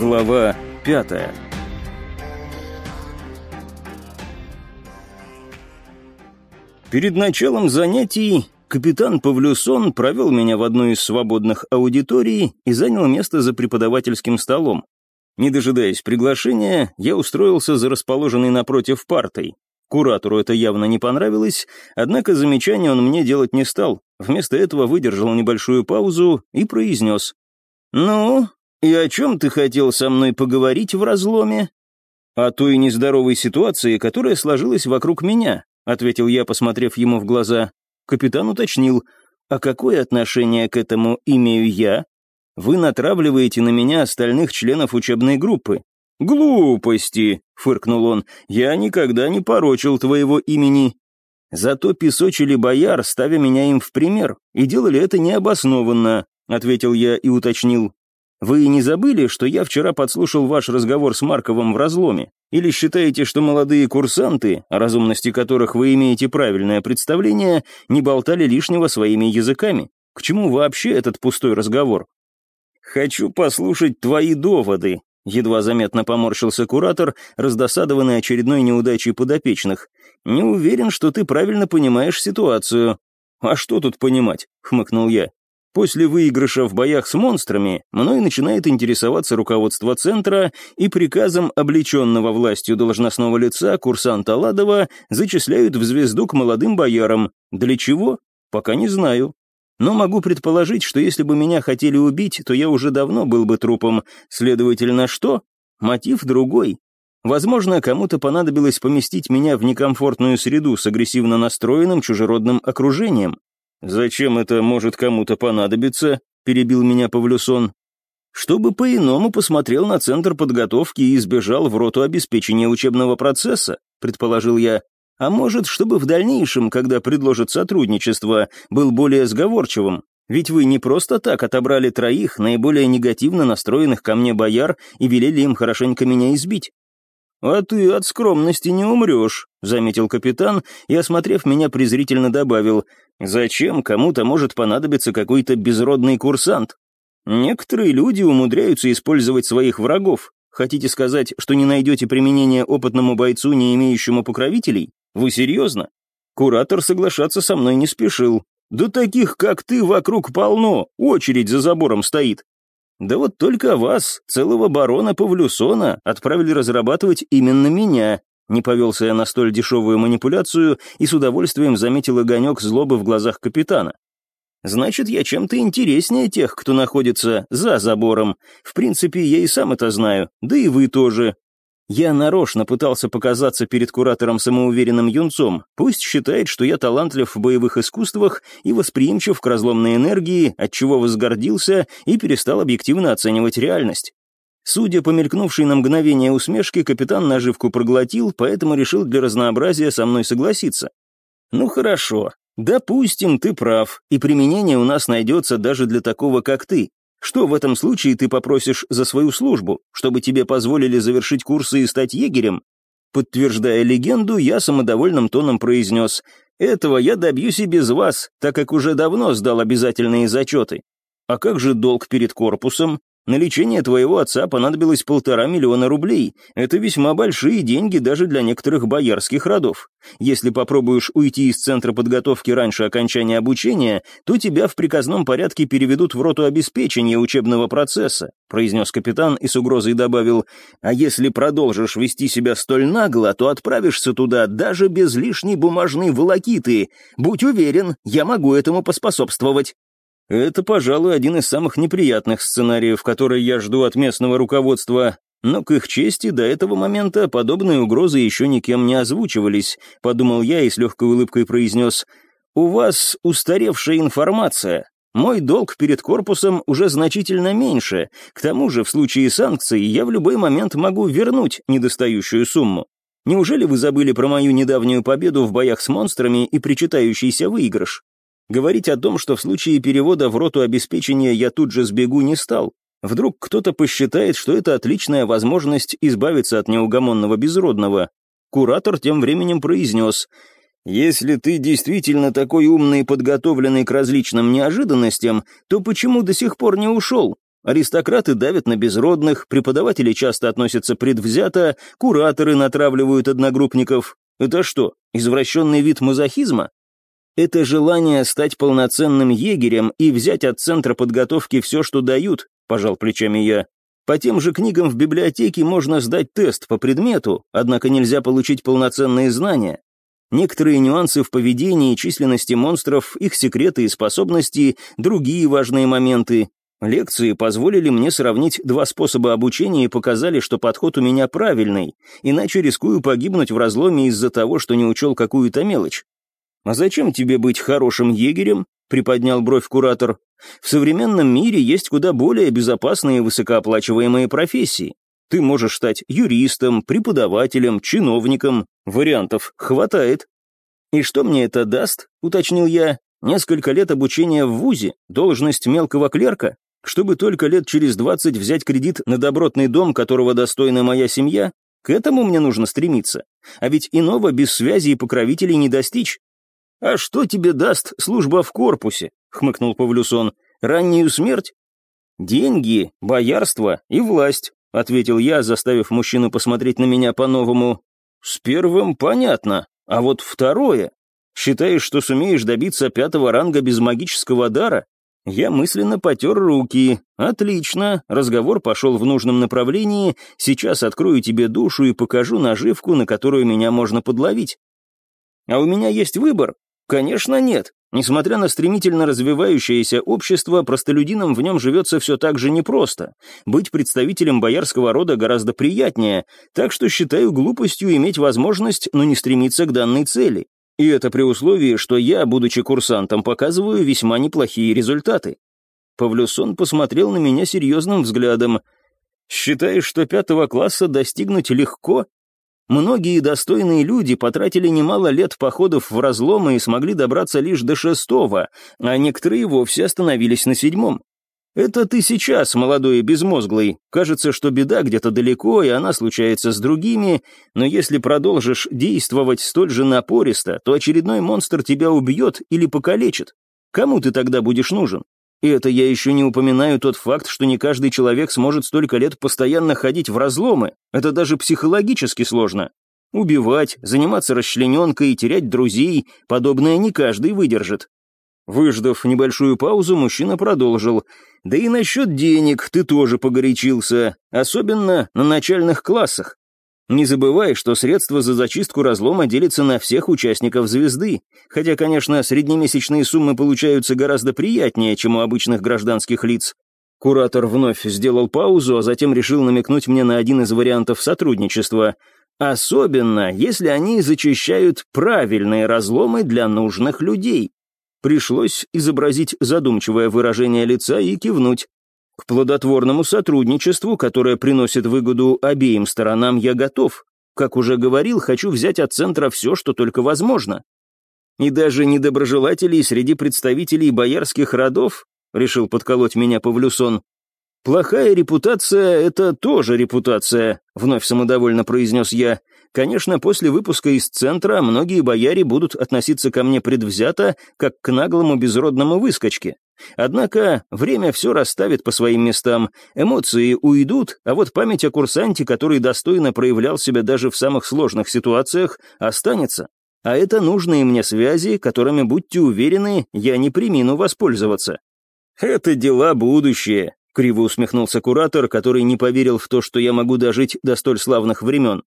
Глава пятая Перед началом занятий капитан Павлюсон провел меня в одну из свободных аудиторий и занял место за преподавательским столом. Не дожидаясь приглашения, я устроился за расположенной напротив партой. Куратору это явно не понравилось, однако замечания он мне делать не стал. Вместо этого выдержал небольшую паузу и произнес. «Ну, и о чем ты хотел со мной поговорить в разломе?» «О той нездоровой ситуации, которая сложилась вокруг меня», ответил я, посмотрев ему в глаза. Капитан уточнил, «А какое отношение к этому имею я?» «Вы натравливаете на меня остальных членов учебной группы». «Глупости», — фыркнул он, — «я никогда не порочил твоего имени». «Зато песочили бояр, ставя меня им в пример, и делали это необоснованно», — ответил я и уточнил. «Вы не забыли, что я вчера подслушал ваш разговор с Марковым в разломе? Или считаете, что молодые курсанты, о разумности которых вы имеете правильное представление, не болтали лишнего своими языками? К чему вообще этот пустой разговор?» «Хочу послушать твои доводы», — едва заметно поморщился куратор, раздосадованный очередной неудачей подопечных. «Не уверен, что ты правильно понимаешь ситуацию». «А что тут понимать?» — хмыкнул я. После выигрыша в боях с монстрами мной начинает интересоваться руководство центра и приказом облеченного властью должностного лица курсанта Ладова зачисляют в звезду к молодым боярам. Для чего? Пока не знаю. Но могу предположить, что если бы меня хотели убить, то я уже давно был бы трупом. Следовательно, что? Мотив другой. Возможно, кому-то понадобилось поместить меня в некомфортную среду с агрессивно настроенным чужеродным окружением. «Зачем это может кому-то понадобиться?» — перебил меня Павлюсон. «Чтобы по-иному посмотрел на центр подготовки и избежал в роту обеспечения учебного процесса», — предположил я. «А может, чтобы в дальнейшем, когда предложат сотрудничество, был более сговорчивым? Ведь вы не просто так отобрали троих наиболее негативно настроенных ко мне бояр и велели им хорошенько меня избить. «А ты от скромности не умрешь», — заметил капитан и, осмотрев меня, презрительно добавил, «Зачем кому-то может понадобиться какой-то безродный курсант? Некоторые люди умудряются использовать своих врагов. Хотите сказать, что не найдете применения опытному бойцу, не имеющему покровителей? Вы серьезно?» Куратор соглашаться со мной не спешил. «Да таких, как ты, вокруг полно, очередь за забором стоит. Да вот только вас, целого барона Павлюсона, отправили разрабатывать именно меня. Не повелся я на столь дешевую манипуляцию и с удовольствием заметил огонек злобы в глазах капитана. Значит, я чем-то интереснее тех, кто находится за забором. В принципе, я и сам это знаю, да и вы тоже. Я нарочно пытался показаться перед куратором самоуверенным юнцом. Пусть считает, что я талантлив в боевых искусствах и восприимчив к разломной энергии, отчего возгордился и перестал объективно оценивать реальность. Судя по мелькнувшей на мгновение усмешке, капитан наживку проглотил, поэтому решил для разнообразия со мной согласиться. «Ну хорошо, допустим, ты прав, и применение у нас найдется даже для такого, как ты. Что в этом случае ты попросишь за свою службу, чтобы тебе позволили завершить курсы и стать егерем? Подтверждая легенду, я самодовольным тоном произнес, «Этого я добьюсь и без вас, так как уже давно сдал обязательные зачеты. А как же долг перед корпусом? На лечение твоего отца понадобилось полтора миллиона рублей. Это весьма большие деньги даже для некоторых боярских родов. Если попробуешь уйти из центра подготовки раньше окончания обучения, то тебя в приказном порядке переведут в роту обеспечения учебного процесса», произнес капитан и с угрозой добавил, «А если продолжишь вести себя столь нагло, то отправишься туда даже без лишней бумажной волокиты. Будь уверен, я могу этому поспособствовать». Это, пожалуй, один из самых неприятных сценариев, которые я жду от местного руководства. Но, к их чести, до этого момента подобные угрозы еще никем не озвучивались, подумал я и с легкой улыбкой произнес. «У вас устаревшая информация. Мой долг перед корпусом уже значительно меньше. К тому же, в случае санкций, я в любой момент могу вернуть недостающую сумму. Неужели вы забыли про мою недавнюю победу в боях с монстрами и причитающийся выигрыш? Говорить о том, что в случае перевода в роту обеспечения я тут же сбегу, не стал. Вдруг кто-то посчитает, что это отличная возможность избавиться от неугомонного безродного. Куратор тем временем произнес, «Если ты действительно такой умный и подготовленный к различным неожиданностям, то почему до сих пор не ушел? Аристократы давят на безродных, преподаватели часто относятся предвзято, кураторы натравливают одногруппников. Это что, извращенный вид мазохизма? Это желание стать полноценным егерем и взять от центра подготовки все, что дают, пожал плечами я. По тем же книгам в библиотеке можно сдать тест по предмету, однако нельзя получить полноценные знания. Некоторые нюансы в поведении и численности монстров, их секреты и способности, другие важные моменты. Лекции позволили мне сравнить два способа обучения и показали, что подход у меня правильный, иначе рискую погибнуть в разломе из-за того, что не учел какую-то мелочь. «А зачем тебе быть хорошим егерем?» — приподнял бровь куратор. «В современном мире есть куда более безопасные и высокооплачиваемые профессии. Ты можешь стать юристом, преподавателем, чиновником. Вариантов хватает». «И что мне это даст?» — уточнил я. «Несколько лет обучения в ВУЗе, должность мелкого клерка, чтобы только лет через двадцать взять кредит на добротный дом, которого достойна моя семья? К этому мне нужно стремиться. А ведь иного без связи и покровителей не достичь. «А что тебе даст служба в корпусе?» — хмыкнул Павлюсон. «Раннюю смерть?» «Деньги, боярство и власть», — ответил я, заставив мужчину посмотреть на меня по-новому. «С первым понятно, а вот второе. Считаешь, что сумеешь добиться пятого ранга без магического дара?» Я мысленно потер руки. «Отлично, разговор пошел в нужном направлении, сейчас открою тебе душу и покажу наживку, на которую меня можно подловить. А у меня есть выбор, Конечно, нет. Несмотря на стремительно развивающееся общество, простолюдинам в нем живется все так же непросто. Быть представителем боярского рода гораздо приятнее, так что считаю глупостью иметь возможность, но не стремиться к данной цели. И это при условии, что я, будучи курсантом, показываю весьма неплохие результаты. Павлюсон посмотрел на меня серьезным взглядом. «Считаешь, что пятого класса достигнуть легко?» Многие достойные люди потратили немало лет походов в разломы и смогли добраться лишь до шестого, а некоторые вовсе остановились на седьмом. Это ты сейчас, молодой и безмозглый. Кажется, что беда где-то далеко, и она случается с другими, но если продолжишь действовать столь же напористо, то очередной монстр тебя убьет или покалечит. Кому ты тогда будешь нужен? И это я еще не упоминаю тот факт, что не каждый человек сможет столько лет постоянно ходить в разломы. Это даже психологически сложно. Убивать, заниматься расчлененкой, терять друзей – подобное не каждый выдержит. Выждав небольшую паузу, мужчина продолжил. «Да и насчет денег ты тоже погорячился, особенно на начальных классах. Не забывай, что средства за зачистку разлома делятся на всех участников звезды, хотя, конечно, среднемесячные суммы получаются гораздо приятнее, чем у обычных гражданских лиц. Куратор вновь сделал паузу, а затем решил намекнуть мне на один из вариантов сотрудничества. Особенно, если они зачищают правильные разломы для нужных людей. Пришлось изобразить задумчивое выражение лица и кивнуть. К плодотворному сотрудничеству, которое приносит выгоду обеим сторонам, я готов. Как уже говорил, хочу взять от центра все, что только возможно. И даже недоброжелателей среди представителей боярских родов, решил подколоть меня Павлюсон. «Плохая репутация — это тоже репутация», — вновь самодовольно произнес я. «Конечно, после выпуска из центра многие бояре будут относиться ко мне предвзято, как к наглому безродному выскочке. Однако время все расставит по своим местам, эмоции уйдут, а вот память о курсанте, который достойно проявлял себя даже в самых сложных ситуациях, останется. А это нужные мне связи, которыми, будьте уверены, я не примину воспользоваться. «Это дела будущее», — криво усмехнулся куратор, который не поверил в то, что я могу дожить до столь славных времен.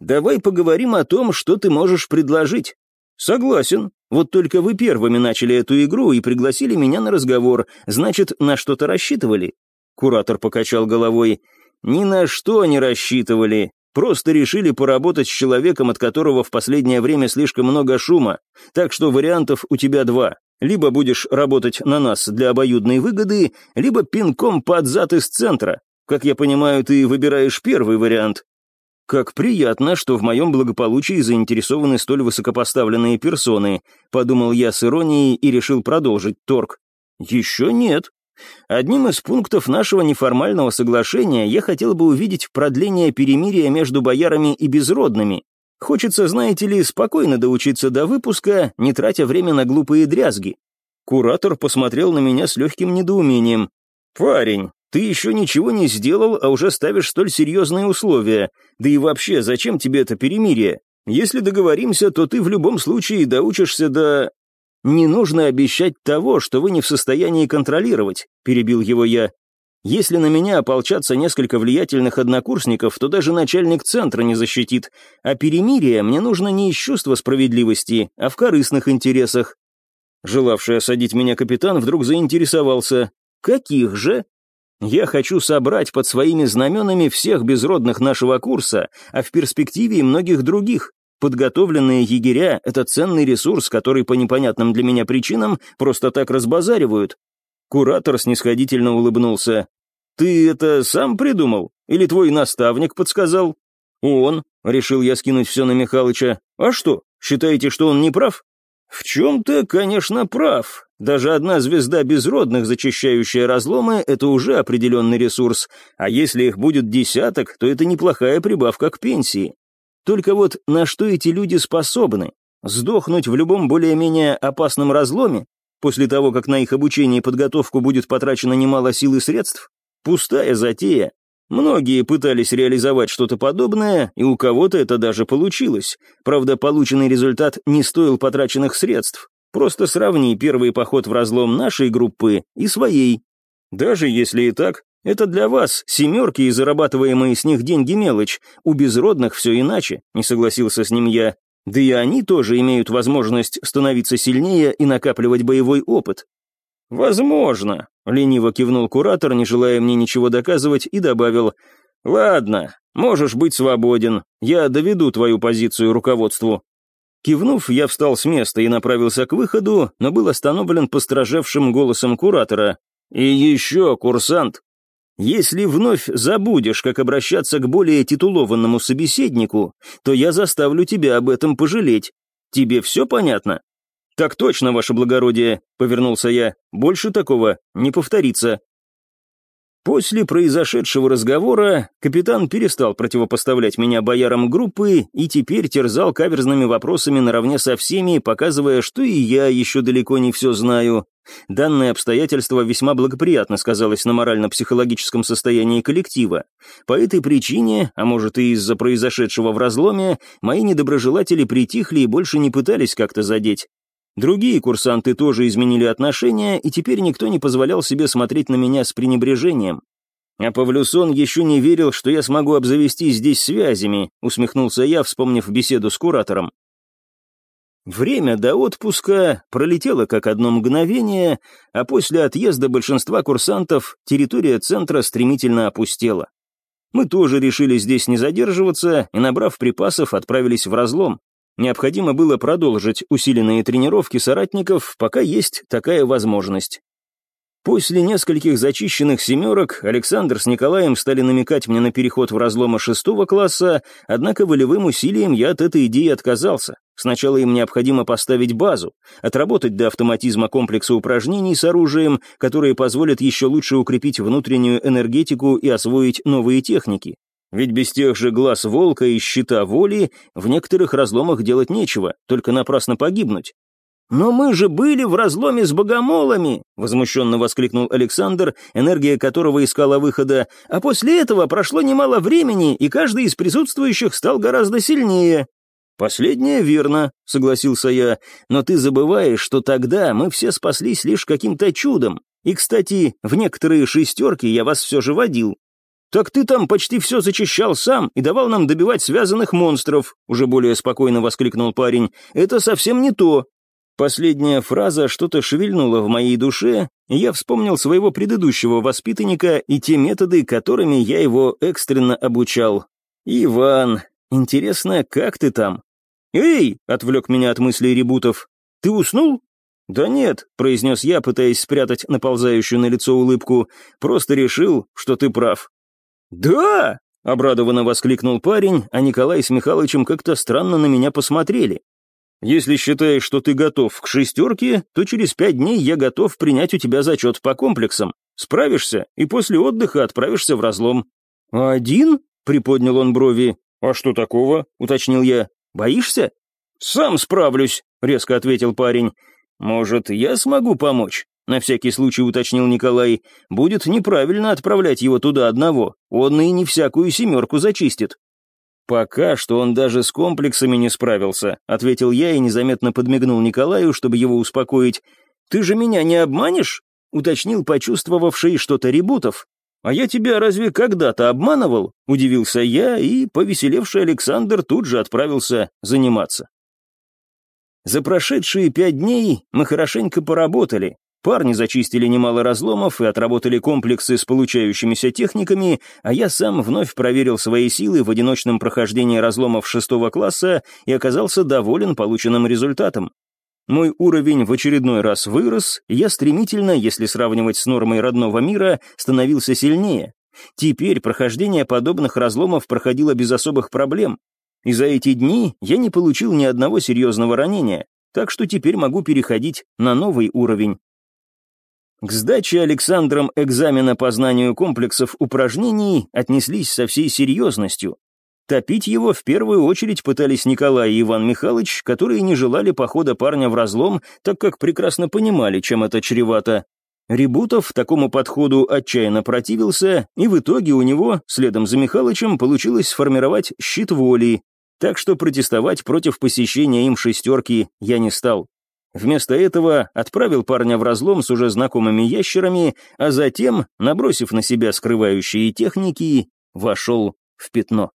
«Давай поговорим о том, что ты можешь предложить. «Согласен. Вот только вы первыми начали эту игру и пригласили меня на разговор. Значит, на что-то рассчитывали?» Куратор покачал головой. «Ни на что не рассчитывали. Просто решили поработать с человеком, от которого в последнее время слишком много шума. Так что вариантов у тебя два. Либо будешь работать на нас для обоюдной выгоды, либо пинком под зад из центра. Как я понимаю, ты выбираешь первый вариант. «Как приятно, что в моем благополучии заинтересованы столь высокопоставленные персоны», подумал я с иронией и решил продолжить торг. «Еще нет. Одним из пунктов нашего неформального соглашения я хотел бы увидеть продление перемирия между боярами и безродными. Хочется, знаете ли, спокойно доучиться до выпуска, не тратя время на глупые дрязги». Куратор посмотрел на меня с легким недоумением. «Парень, Ты еще ничего не сделал, а уже ставишь столь серьезные условия. Да и вообще, зачем тебе это перемирие? Если договоримся, то ты в любом случае доучишься до...» «Не нужно обещать того, что вы не в состоянии контролировать», — перебил его я. «Если на меня ополчатся несколько влиятельных однокурсников, то даже начальник центра не защитит. А перемирие мне нужно не из чувства справедливости, а в корыстных интересах». Желавший осадить меня капитан вдруг заинтересовался. «Каких же?» Я хочу собрать под своими знаменами всех безродных нашего курса, а в перспективе и многих других. Подготовленные егеря — это ценный ресурс, который по непонятным для меня причинам просто так разбазаривают. Куратор снисходительно улыбнулся. «Ты это сам придумал? Или твой наставник подсказал?» «Он», — решил я скинуть все на Михалыча. «А что, считаете, что он не прав?» «В чем-то, конечно, прав. Даже одна звезда безродных, зачищающая разломы, это уже определенный ресурс, а если их будет десяток, то это неплохая прибавка к пенсии. Только вот на что эти люди способны? Сдохнуть в любом более-менее опасном разломе? После того, как на их обучение и подготовку будет потрачено немало сил и средств? Пустая затея. Многие пытались реализовать что-то подобное, и у кого-то это даже получилось. Правда, полученный результат не стоил потраченных средств. Просто сравни первый поход в разлом нашей группы и своей. Даже если и так, это для вас, семерки и зарабатываемые с них деньги мелочь. У безродных все иначе, не согласился с ним я. Да и они тоже имеют возможность становиться сильнее и накапливать боевой опыт. «Возможно», — лениво кивнул куратор, не желая мне ничего доказывать, и добавил, «Ладно, можешь быть свободен, я доведу твою позицию руководству». Кивнув, я встал с места и направился к выходу, но был остановлен постражевшим голосом куратора. «И еще, курсант, если вновь забудешь, как обращаться к более титулованному собеседнику, то я заставлю тебя об этом пожалеть. Тебе все понятно?» «Так точно, ваше благородие», — повернулся я. «Больше такого не повторится». После произошедшего разговора капитан перестал противопоставлять меня боярам группы и теперь терзал каверзными вопросами наравне со всеми, показывая, что и я еще далеко не все знаю. Данное обстоятельство весьма благоприятно сказалось на морально-психологическом состоянии коллектива. По этой причине, а может и из-за произошедшего в разломе, мои недоброжелатели притихли и больше не пытались как-то задеть. Другие курсанты тоже изменили отношения, и теперь никто не позволял себе смотреть на меня с пренебрежением. А Павлюсон еще не верил, что я смогу обзавестись здесь связями, усмехнулся я, вспомнив беседу с куратором. Время до отпуска пролетело как одно мгновение, а после отъезда большинства курсантов территория центра стремительно опустела. Мы тоже решили здесь не задерживаться и, набрав припасов, отправились в разлом. Необходимо было продолжить усиленные тренировки соратников, пока есть такая возможность. После нескольких зачищенных семерок Александр с Николаем стали намекать мне на переход в разломы шестого класса, однако волевым усилием я от этой идеи отказался. Сначала им необходимо поставить базу, отработать до автоматизма комплекса упражнений с оружием, которые позволят еще лучше укрепить внутреннюю энергетику и освоить новые техники. Ведь без тех же глаз волка и щита воли в некоторых разломах делать нечего, только напрасно погибнуть. «Но мы же были в разломе с богомолами!» — возмущенно воскликнул Александр, энергия которого искала выхода. «А после этого прошло немало времени, и каждый из присутствующих стал гораздо сильнее». «Последнее верно», — согласился я, «но ты забываешь, что тогда мы все спаслись лишь каким-то чудом. И, кстати, в некоторые шестерки я вас все же водил. «Так ты там почти все зачищал сам и давал нам добивать связанных монстров», уже более спокойно воскликнул парень. «Это совсем не то». Последняя фраза что-то шевельнула в моей душе, и я вспомнил своего предыдущего воспитанника и те методы, которыми я его экстренно обучал. «Иван, интересно, как ты там?» «Эй!» — отвлек меня от мыслей Ребутов. «Ты уснул?» «Да нет», — произнес я, пытаясь спрятать наползающую на лицо улыбку, «просто решил, что ты прав». «Да!» — обрадованно воскликнул парень, а Николай с Михалычем как-то странно на меня посмотрели. «Если считаешь, что ты готов к шестерке, то через пять дней я готов принять у тебя зачет по комплексам. Справишься, и после отдыха отправишься в разлом». «Один?» — приподнял он брови. «А что такого?» — уточнил я. «Боишься?» «Сам справлюсь», — резко ответил парень. «Может, я смогу помочь? На всякий случай уточнил Николай. «Будет неправильно отправлять его туда одного, он и не всякую семерку зачистит». «Пока что он даже с комплексами не справился», — ответил я и незаметно подмигнул Николаю, чтобы его успокоить. «Ты же меня не обманешь?» — уточнил почувствовавший что-то Ребутов. «А я тебя разве когда-то обманывал?» — удивился я, и повеселевший Александр тут же отправился заниматься. За прошедшие пять дней мы хорошенько поработали, Парни зачистили немало разломов и отработали комплексы с получающимися техниками, а я сам вновь проверил свои силы в одиночном прохождении разломов шестого класса и оказался доволен полученным результатом. Мой уровень в очередной раз вырос, я стремительно, если сравнивать с нормой родного мира, становился сильнее. Теперь прохождение подобных разломов проходило без особых проблем. И за эти дни я не получил ни одного серьезного ранения, так что теперь могу переходить на новый уровень. К сдаче Александром экзамена по знанию комплексов упражнений отнеслись со всей серьезностью. Топить его в первую очередь пытались Николай и Иван Михайлович, которые не желали похода парня в разлом, так как прекрасно понимали, чем это чревато. Ребутов такому подходу отчаянно противился, и в итоге у него, следом за Михалычем, получилось сформировать щит воли, так что протестовать против посещения им шестерки я не стал. Вместо этого отправил парня в разлом с уже знакомыми ящерами, а затем, набросив на себя скрывающие техники, вошел в пятно.